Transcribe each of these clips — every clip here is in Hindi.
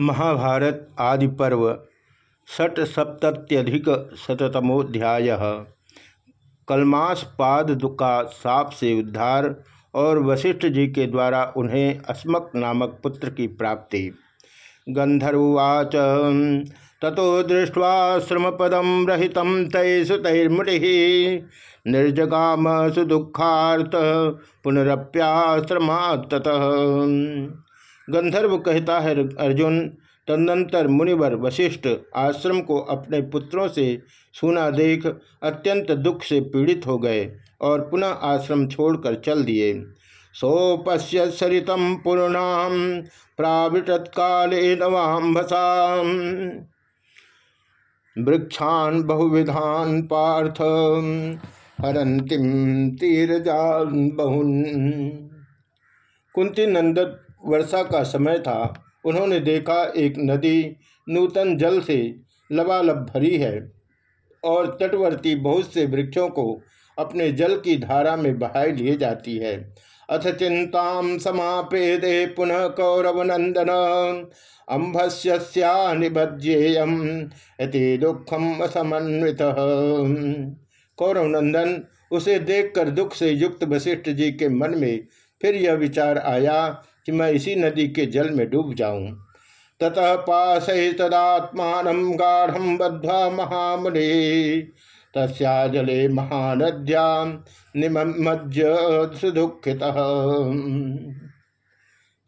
महाभारत आदि पर्व षट षटसप्तत्यधिक शतमोध्याय कलमास पाद का साप से उद्धार और वशिष्ठ जी के द्वारा उन्हें अस्मक नामक पुत्र की प्राप्ति। गंधर्वाच ततो श्रमपदम रहित तैसुतैर्मुनि निर्जगाम सुदुखार्थ पुनरप्याश्रमात् गंधर्व कहता है, अर्जुन, तदनंतर मुनिवर वशिष्ठ आश्रम को अपने पुत्रों से सुना देख अत्यंत दुख से पीड़ित हो गए और पुनः आश्रम छोड़कर चल दिए। सोपश्य सरितम पूर्णाम प्राविटत काले वृक्षान बहुविधान पार्थ हरंतिम तीरजान बहुन। कुंती नंदन वर्षा का समय था। उन्होंने देखा एक नदी नूतन जल से लबालब भरी है और तटवर्ती बहुत से वृक्षों को अपने जल की धारा में बहाय लिए जाती है। अथ चिंता समापेदे पुनः कौरव नंदन अम्भस्यानिबध्येयम यति दुखम असमन्वित। कौरव नंदन उसे देखकर दुख से युक्त वशिष्ठ जी के मन में फिर यह विचार आया कि मैं इसी नदी के जल में डूब जाऊँ। ततः पास तदात्मान गाढ़ बद्वा महामुनि। तस्या जले महानद्या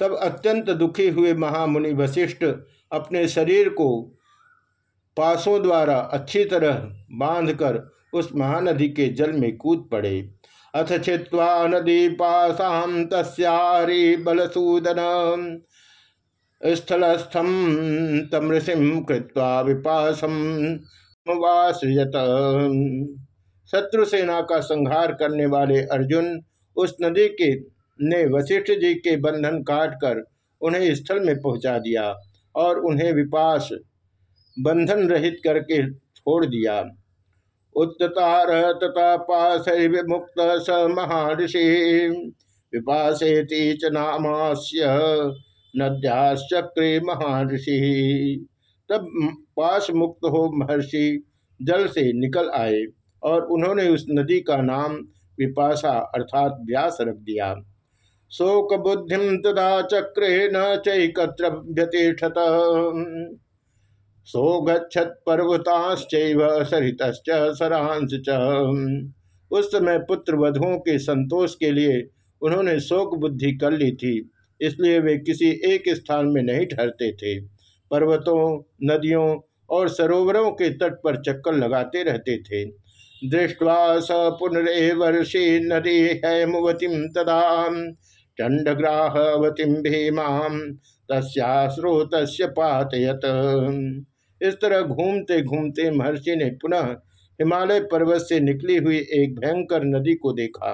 तब अत्यंत दुखी हुए महामुनि वशिष्ठ अपने शरीर को पासों द्वारा अच्छी तरह बांधकर उस महानदी के जल में कूद पड़े। अथ छिवा नदी पाशां तस्यारी बलसूदन। स्थलस्थम तमृषिम कृत्वा विपासम वासृजत शत्रुसेना का संहार करने वाले अर्जुन उस नदी के ने वशिष्ठ जी के बंधन काटकर उन्हें स्थल में पहुँचा दिया और उन्हें विपास बंधन रहित करके छोड़ दिया। उत्तार तथा विमुक्त स महर्षि विपासेति च नामास्य नद्याश्चक्रे महर्षि तब पाश मुक्त हो महर्षि जल से निकल आए और उन्होंने उस नदी का नाम विपाशा अर्थात व्यास रख दिया। शोक बुद्धि तदा चक्रे न चैकत्र व्यतिष्ठत सोगछत पर्वताश्च सरित सरांश उस समय पुत्र वधुओं के संतोष के लिए उन्होंने शोक बुद्धि कर ली थी, इसलिए वे किसी एक स्थान में नहीं ठहरते थे। पर्वतों, नदियों और सरोवरों के तट पर चक्कर लगाते रहते थे। दृष्टवा स पुनरे पुनरेवर्षि नदी हैमुवतीम तदा। चंडग्राहवतीम भीमा तस्रोत पातयत। इस तरह घूमते घूमते महर्षि ने पुनः हिमालय पर्वत से निकली हुई एक भयंकर नदी को देखा,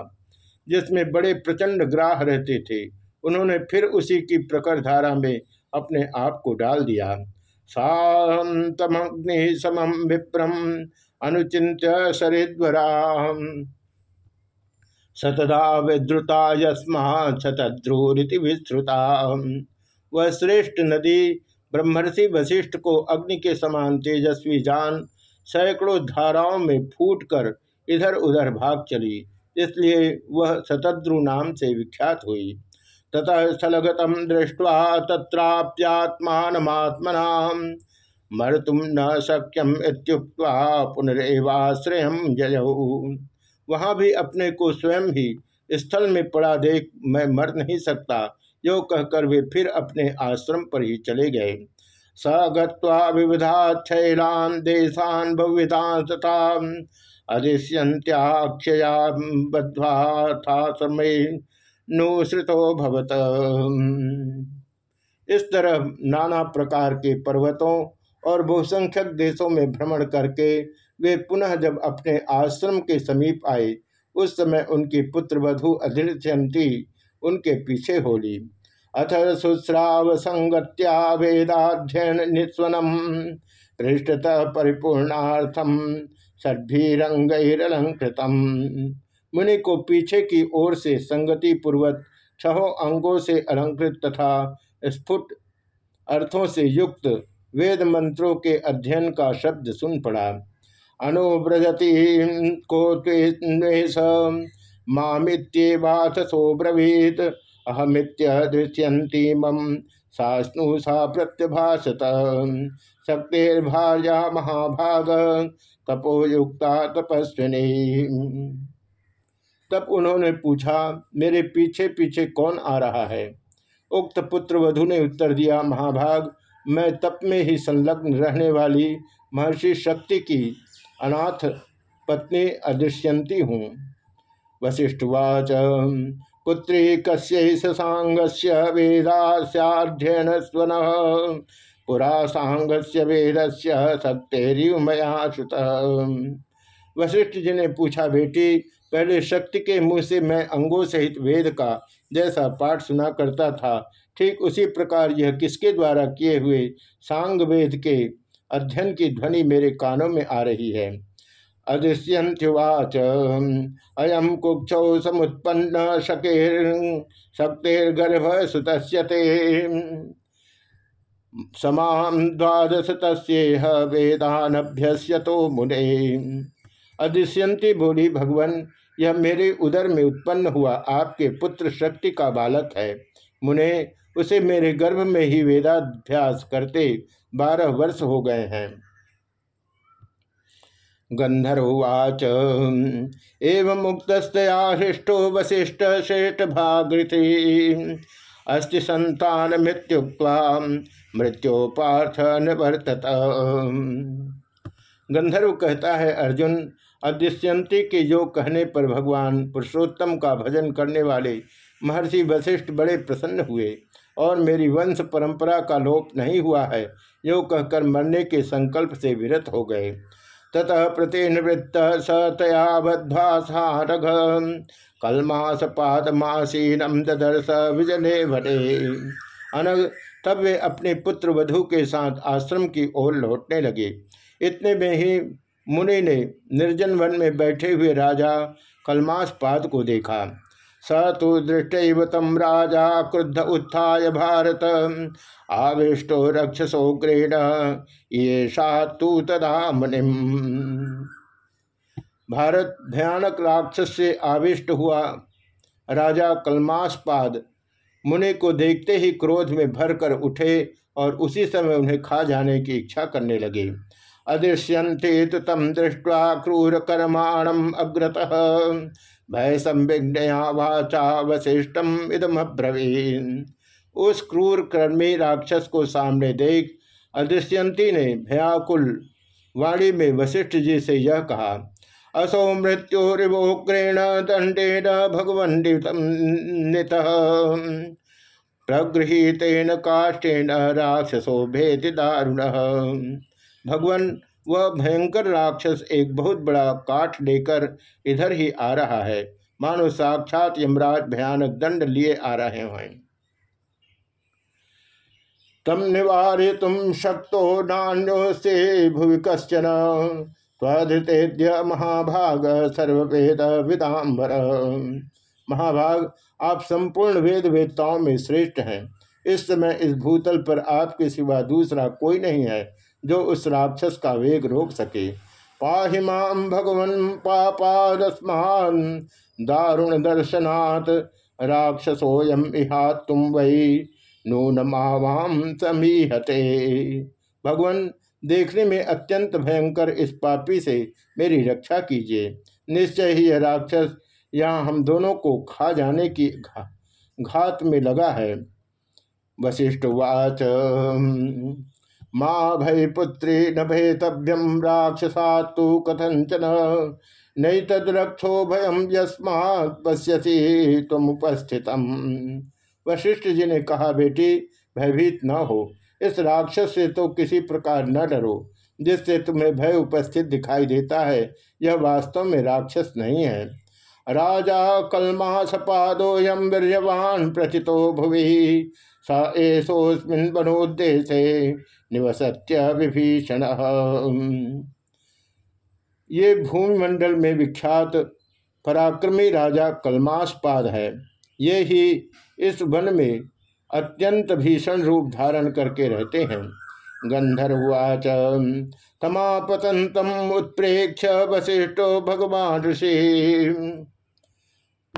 जिसमें बड़े प्रचंड ग्राह रहते थे। उन्होंने फिर उसी की प्रकर धारा में अपने आप को डाल दिया। समम विप्रम अनुचिंत सतदा विद्रुता यस्मा शतद्रुति विश्रुता वह श्रेष्ठ नदी ब्रह्मर्षि वशिष्ठ को अग्नि के समान तेजस्वी जान सैकड़ों धाराओं में फूट कर इधर उधर भाग चली। इसलिए वह शतद्रु नाम से विख्यात हुई। ततः स्थलगतम दृष्ट्वा तत्राप्यात्मात्मना मरतुम न शक्यम इत्युक्त्वा पुनरेवाश्रय जयऊ वहाँ भी अपने को स्वयं ही स्थल में पड़ा देख मैं मर नहीं सकता। यो कहकर वे फिर अपने आश्रम पर ही चले गए। स गत्वा विविधाक्षैलान देशान भविदान तथा अधिष्यंत्याक्षया बद्वा था समय नुसृतो भवत। इस तरह नाना प्रकार के पर्वतों और बहुसंख्यक देशों में भ्रमण करके वे पुनः जब अपने आश्रम के समीप आए, उस समय उनकी पुत्र वधु अधिष्यंती उनके पीछे होली। अथ शुश्राव संगत्या वेदाध्ययन निस्वनम। पृष्ठतः परिपूर्णार्थम षड्भीरंगैरलंकृतम मुनि को पीछे की ओर से संगति पूर्वक छहों अंगों से अलंकृत तथा स्फुट अर्थों से युक्त वेद मंत्रों के अध्ययन का शब्द सुन पड़ा। अनुव्रजति को मामित्येवाथ सोब्रवीत। अहमित्य दृश्यंती मम सास्नु सा प्रत्यभाषत। शक्तिर्भार्या महाभाग। तपोयुक्ता तपस्विनी। तब उन्होंने पूछा, मेरे पीछे पीछे कौन आ रहा है? उक्त पुत्र वधु ने उत्तर दिया, महाभाग, मैं तप में ही संलग्न रहने वाली महर्षि शक्ति की अनाथ पत्नी अदृश्यंती हूँ। वशिष्ठवाच पुत्री कस्य सांगस्य वेदास्याध्ययन स्वन पुरा सांगस्य वेद से सत्य मया श्रुत वशिष्ठ जी ने पूछा, बेटी, पहले शक्ति के मुँह से मैं अंगों सहित वेद का जैसा पाठ सुना करता था, ठीक उसी प्रकार यह किसके द्वारा किए हुए सांग वेद के अध्ययन की ध्वनि मेरे कानों में आ रही है? अदृश्यंत्युवाच अयम कुक्षौ समुत्पन्न शकेर शक्तिर्गर्भ सुतस्यते समाम द्वादश तस्ेह वेदानभ्यस्य तो मुने। अदृश्यंती बोली भगवान, यह मेरे उदर में उत्पन्न हुआ आपके पुत्र शक्ति का बालक है। मुने, उसे मेरे गर्भ में ही वेदाभ्यास करते बारह वर्ष हो गए हैं। गंधर्वाच एवं मुक्तस्तया हृष्टो वशिष्ठ श्रेष्ठ भागृति अस्ति संतान मृत्युक्वा मृत्यु पार्थ निवर्तत। गंधर्व कहता है, अर्जुन अदृश्यंती के योग कहने पर भगवान पुरुषोत्तम का भजन करने वाले महर्षि वशिष्ठ बड़े प्रसन्न हुए और मेरी वंश परंपरा का लोप नहीं हुआ है, यो कहकर मरने के संकल्प से विरत हो गए। ततः प्रतिनिवृत्त स तया बद्धासारघ कलमास पादमासीनम ददर्श विजले भटे अनग तब वे अपने पुत्र वधु के साथ आश्रम की ओर लौटने लगे। इतने में ही मुनि ने निर्जन वन में बैठे हुए राजा कलमास पाद को देखा। स तो दृष्ट तम राजा क्रुद्ध उत्थाय भारत। आविष्टो रक्षसोग्रेण ये तू तदा मुनि भारत भयानक राक्षस से आविष्ट हुआ राजा कलमासपाद मुनि को देखते ही क्रोध में भर कर उठे और उसी समय उन्हें खा जाने की इच्छा करने लगे। अदृश्यंते तम दृष्टवा क्रूर कर्माणम अग्रत। भय संविघ्नया वाचा वशिष्टम इदम उस क्रूर कर्मी राक्षस को सामने देख अदृश्यंती ने भयाकुल वाणी में वशिष्ठ जी से यह कहा, असौ मृत्युरिवोग्रेण दंडेन भगवन्त प्रगृहीतेन काष्टेन राक्षसो भेद दारुण। भगवान वह भयंकर राक्षस एक बहुत बड़ा काठ लेकर इधर ही आ रहा है। मानो साक्षात यमराज भयानक दंड लिए आ रहे हैं। तम निवार तुम शक्तो नान्यो से भुवि कश्चन। स्वधृतेद्य महाभाग सर्ववेद विदाम्बर। महाभाग, आप संपूर्ण वेद वेदताओं में श्रेष्ठ हैं। इस समय इस भूतल पर आपके सिवा दूसरा कोई नहीं है। जो उस राक्षस का वेग रोक सके। पाहि माम भगवन पापादस्मान दारुण दर्शनात् राक्षसोयम इहा तुम वही नून मावाम समीहते। भगवान देखने में अत्यंत भयंकर इस पापी से मेरी रक्षा कीजिए। निश्चय ही यह राक्षस यहाँ हम दोनों को खा जाने की घा, घात में लगा है। वशिष्ठ वाच माँ भय पुत्री न भयतव्यम राक्षसा तो कथंचन नहीं तद रक्षो भयम यस्मा पश्यसी तुम उपस्थित वशिष्ठ जी ने कहा, बेटी, भयभीत न हो। इस राक्षस से तो किसी प्रकार न डरो। जिससे तुम्हें भय उपस्थित दिखाई देता है, यह वास्तव में राक्षस नहीं है। राजा कलमास पादोयम वीरवान प्रचितो भुवि। स एसोस्मिन निवसत्य विभीषण। ये भूमिमंडल में विख्यात पराक्रमी राजा कलमासपाद है। ये ही इस वन में अत्यंत भीषण रूप धारण करके रहते हैं। गंधर्वाच तमापतंतम उत्प्रेक्ष वशिष्ठो भगवान ऋषि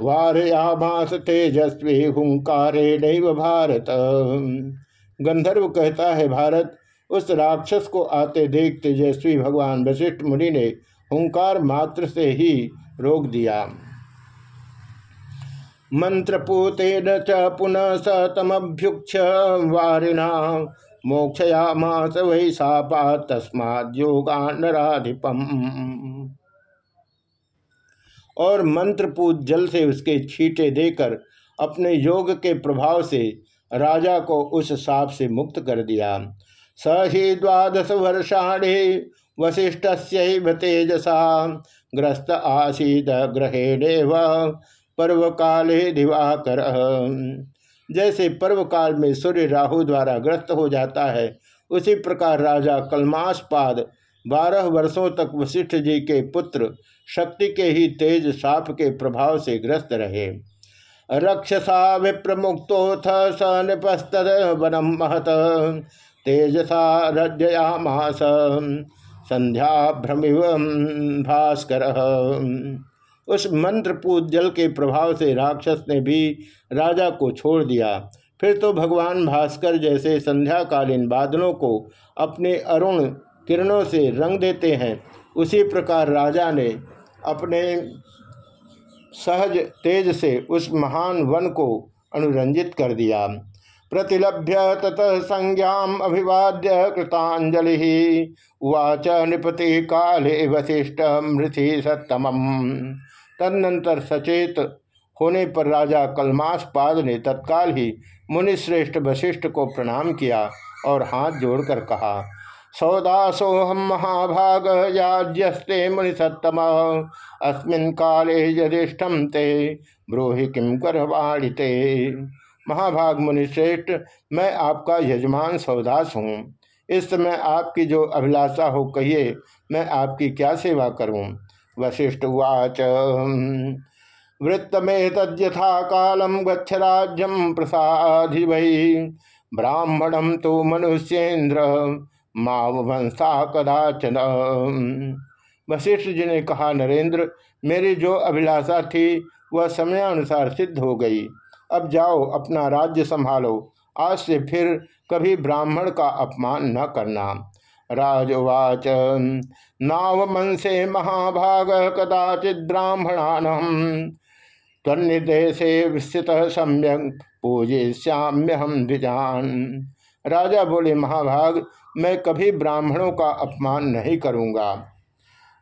वारयामास तेजस्वी हुंकारे नैव भारत। गंधर्व कहता है, भारत, उस राक्षस को आते देख तेजस्वी भगवान वशिष्ठ मुनि ने हुंकार मात्र से ही रोक दिया। मंत्रपूतेन च पुनः स तमभ्युक्ष वारिणा, मोक्षयामास वही सापा योगानराधिपम। और मंत्रपूत जल से उसके छींटे देकर अपने योग के प्रभाव से राजा को उस साप से मुक्त कर दिया। स ही द्वादश वर्षाणे वशिष्ठ तेजसा ग्रस्त आसीद ग्रहेणेव पर्व काले दिवाकर। जैसे पर्व काल में सूर्य राहु द्वारा ग्रस्त हो जाता है, उसी प्रकार राजा कलमासपाद बारह वर्षों तक वशिष्ठ जी के पुत्र शक्ति के ही तेज साप के प्रभाव से ग्रस्त रहे। रक्षसा विप्रमुक्तोथ स निपस्तद वनम महत। तेजसा रजयामास। संध्या भ्रमिव भास्कर। उस मंत्रपूत जल के प्रभाव से राक्षस ने भी राजा को छोड़ दिया। फिर तो भगवान भास्कर जैसे संध्याकालीन बादलों को अपने अरुण किरणों से रंग देते हैं। उसी प्रकार राजा ने अपने सहज तेज से उस महान वन को अनुरंजित कर दिया। प्रतिलभ्य ततः संज्ञा अभिवाद्य कृतांजलि। उवाच निपति काले वशिष्ठ मृथि सत्तम तदनंतर सचेत होने पर राजा कलमास पाद ने तत्काल ही मुनिश्रेष्ठ वशिष्ठ को प्रणाम किया और हाथ जोड़कर कहा सौदासोहम महाभाग याज्यस्ते मुनिसत्तम। अस्मिन काले यदिष्ठम ते ब्रूहि किम करवाणिते महाभाग मुनिश्रेष्ठ मैं आपका यजमान सौदास हूँ। इस समय आपकी जो अभिलाषा हो कहिए, मैं आपकी क्या सेवा करूँ? वशिष्ठ उवाच। तद्यथा कालम गच्छ राज्यम प्रसाधि वही ब्राह्मणम तो मनुष्येन्द्र। मावंसा कदाचन वशिष्ठ जी ने कहा, नरेंद्र, मेरी जो अभिलाषा थी, वह समयानुसार सिद्ध हो गई। अब जाओ, अपना राज्य संभालो। आज से फिर कभी ब्राह्मण का अपमान न करना। राजवाच नाव मन से महाभाग कदाचित ब्राह्मणान तन्निदेशे स्थित सम्यक पूजे श्याम्य हम द्विजान। राजा बोले, महाभाग, मैं कभी ब्राह्मणों का अपमान नहीं करूँगा।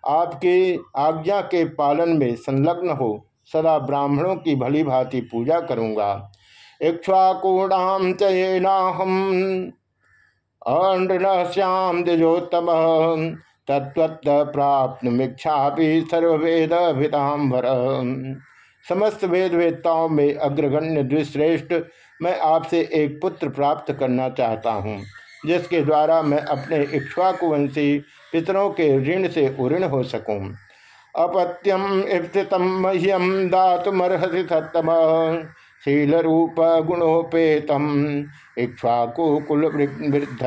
आपकी आज्ञा के पालन में संलग्न हो, सदा ब्राह्मणों की भली भांति पूजा करूँगा। इक्ष्वाकूणाम चयेनाहम श्याम द्विजोत्तम तत्वत प्राप्त मिक्षा भी सर्ववेद भितांबर समस्त वेद वेदताओं में अग्रगण्य, द्विश्रेष्ठ मैं आपसे एक पुत्र प्राप्त करना चाहता हूँ, जिसके द्वारा मैं अपने इक्ष्वाकुवंशी पितरों के ऋण से उऋण हो सकूँ। अपत्यम स्थित मह्यम दातुमर्हसी सत्तम। शील रूप गुणोपेतम इक्ष्वाकु कुल वृद्ध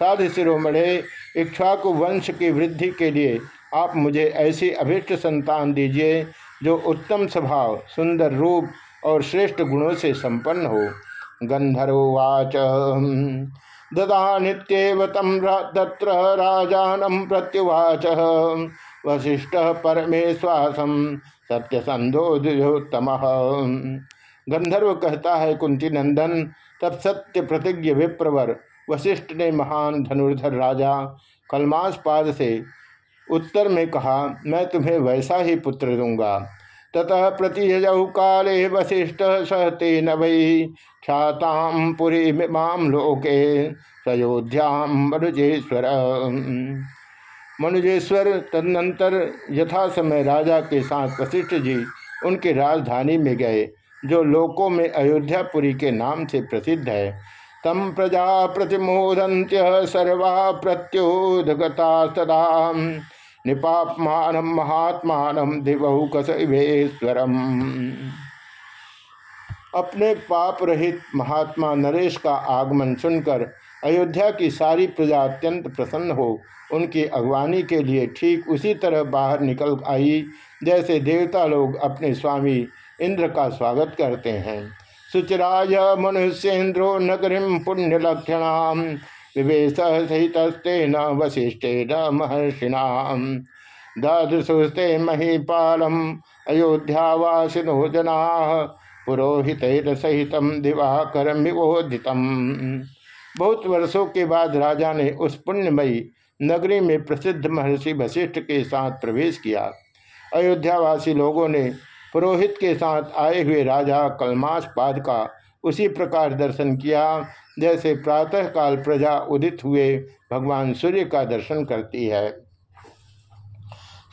साधु शिरोमणे, इक्ष्वाकु वंश की वृद्धि के लिए आप मुझे ऐसी अभिष्ट संतान दीजिए, जो उत्तम स्वभाव, सुंदर रूप और श्रेष्ठ गुणों से संपन्न हो। गंधर्वाच ददा नित्येव तम तत्र प्रत्युवाच। वशिष्ठ परमेश्वासम सत्य संधो सत्यसंधोत्तम गंधर्व कहता है, कुंती नंदन, तब सत्य प्रतिज्ञ विप्रवर वशिष्ठ ने महान धनुर्धर राजा कलमास पाद से उत्तर में कहा, मैं तुम्हें वैसा ही पुत्र दूँगा। ततः प्रतिजौ काले वशिष्ठ सहते न वै ख्याताम पुरी माम लोके सयोध्याम मनुजेश्वर। मनुजेश्वर तदनंतर यथा समय राजा के साथ वशिष्ठ जी उनकी राजधानी में गए, जो लोकों में अयोध्यापुरी के नाम से प्रसिद्ध है। तम प्रजा प्रतिमोदंत्य सर्वा प्रत्योदगता सदा निपापमान महात्मान दिवहुकसवेश्वरम अपने पाप रहित महात्मा नरेश का आगमन सुनकर अयोध्या की सारी प्रजा अत्यंत प्रसन्न हो, उनकी अगवानी के लिए ठीक उसी तरह बाहर निकल आई, जैसे देवता लोग अपने स्वामी इंद्र का स्वागत करते हैं। सुचराय मनुष्येन्द्रो नगरीम पुण्यलक्षणाम। विवेश सहित न वशिष्ठे न महर्षिना दादृशुस्ते महीपालम अयोध्यावासिनो जना पुरोहित सहित दिवाकर बहुत वर्षों के बाद राजा ने उस पुण्यमयी नगरी में प्रसिद्ध महर्षि वशिष्ठ के साथ प्रवेश किया। अयोध्यावासी लोगों ने पुरोहित के साथ आए हुए राजा कलमाश पाद का उसी प्रकार दर्शन किया। जैसे प्रातःकाल प्रजा उदित हुए, भगवान सूर्य का दर्शन करती है।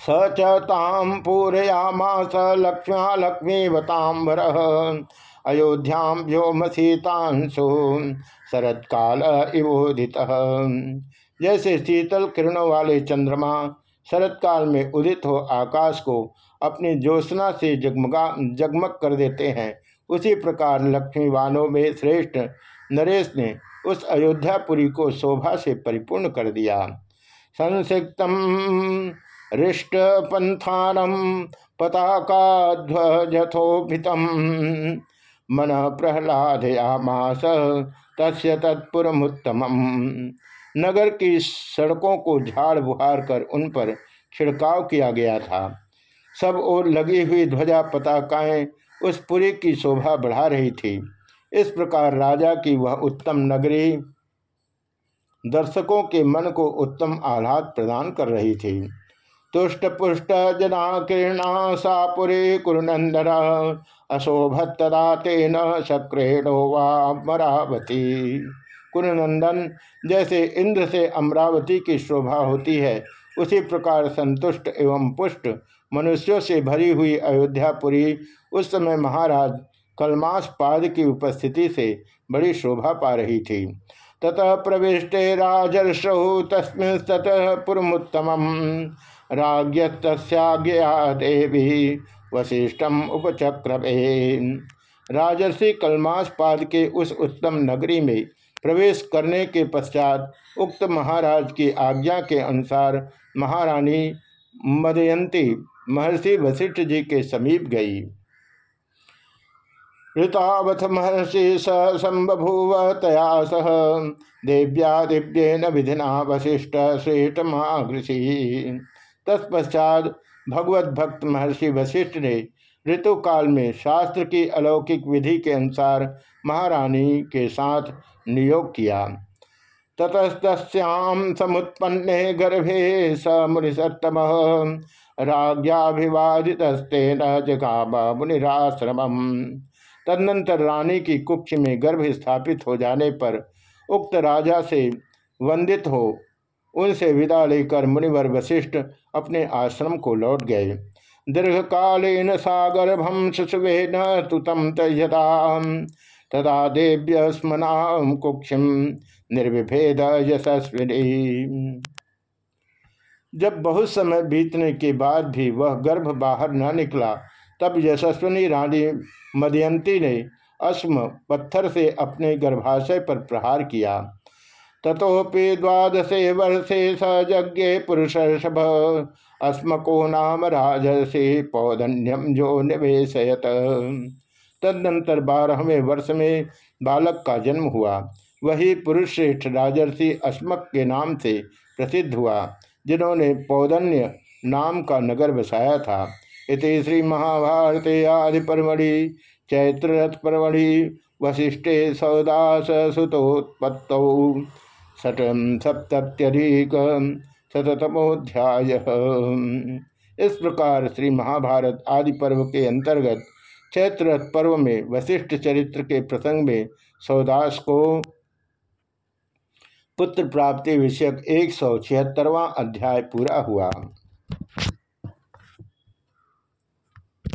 स चाम पूरयामास लक्ष्म्या अयोध्याम व्योमसीतांशु शरद काल इवोदित। जैसे शीतल किरणों वाले चंद्रमा शरद काल में उदित हो आकाश को अपनी ज्योत्ना से जगमगा जगमग कर देते हैं, उसी प्रकार लक्ष्मी लक्ष्मीवानों में श्रेष्ठ नरेश ने उस अयोध्यापुरी को शोभा से परिपूर्ण कर दिया। संसिक्तम हृष्ट पंथानम पताकाध्वजथोभितम मन प्रहलादयामास तस्य तत्पुरमुत्तम नगर की सड़कों को झाड़ बुहार कर उन पर छिड़काव किया गया था। सब ओर लगी हुई ध्वजा पताकाएँ उस पुरी की शोभा बढ़ा रही थी। इस प्रकार राजा की वह उत्तम नगरी दर्शकों के मन को उत्तम आह्लाद प्रदान कर रही थी। तुष्ट पुष्ट जना किरणा सापुरे कुरुनंदन, अशोभत तदा तेन शक्रेणो वामरावती कुरुनंदन जैसे इंद्र से अमरावती की शोभा होती है, उसी प्रकार संतुष्ट एवं पुष्ट मनुष्यों से भरी हुई अयोध्यापुरी उस समय महाराज कलमास पाद की उपस्थिति से बड़ी शोभा पा रही थी। ततः प्रविष्टे राजर्षौ तस्मिन् ततः पुरमुत्तम राज्ञत्या देवी वशिष्ठम उपचक्रवे राजर्षि कलमास पाद के उस उत्तम नगरी में प्रवेश करने के पश्चात उक्त महाराज की आज्ञा के अनुसार महारानी मदयंती महर्षि वशिष्ठ जी के समीप गई। ऋतावथ महर्षि स संबभूव तया सह। देव्या दिव्येन विधिना वशिष्ठ श्रेष्ठ महाघृषि तत्पश्चात भगवत भक्त महर्षि वशिष्ठ ने ऋतुकाल में शास्त्र की अलौकिक विधि के अनुसार महारानी के साथ नियोग किया। ततस्तस्याम समुत्पन्ने गर्भे स मुनिसत्तम। राज्ञाभिवादितस्तेन जगाम मुनिराश्रम तदनंतर रानी की कुक्ष में गर्भ स्थापित हो जाने पर उक्त राजा से वंदित हो, उनसे विदा लेकर मुनिवर वशिष्ठ अपने आश्रम को लौट गए। दीर्घ दीर्घकालीन सागर्भम शिशुवे न तुतम तयता तदा देव्य स्मना कुक्षिम निर्विभेद यशस्विनी। जब बहुत समय बीतने के बाद भी वह गर्भ बाहर न निकला तब यशस्विनी रानी मदयंती ने अस्म पत्थर से अपने गर्भाशय पर प्रहार किया। तथोपि द्वादशे वर्षे स यज्ञे पुरुषर्षभ अस्मको नाम राजसे पौधन्यम जो निवेशयत। तदनंतर बारहवें वर्ष में बालक का जन्म हुआ। वही पुरुष श्रेष्ठ राजर्षि अस्मक के नाम से प्रसिद्ध हुआ, जिन्होंने पौधन्य नाम का नगर बसाया था। इति श्री महाभारत आदि परमढ़ि चैत्ररथ परमढ़ि वशिष्ठे सौदास सुतोत्पत्त शतम शतमोध्याय इस प्रकार श्री महाभारत आदि पर्व के अंतर्गत चैत्र पर्व में वशिष्ठ चरित्र के प्रसंग में सौदास को पुत्र प्राप्ति विषयक एक सौ छिहत्तरवा अध्याय पूरा हुआ।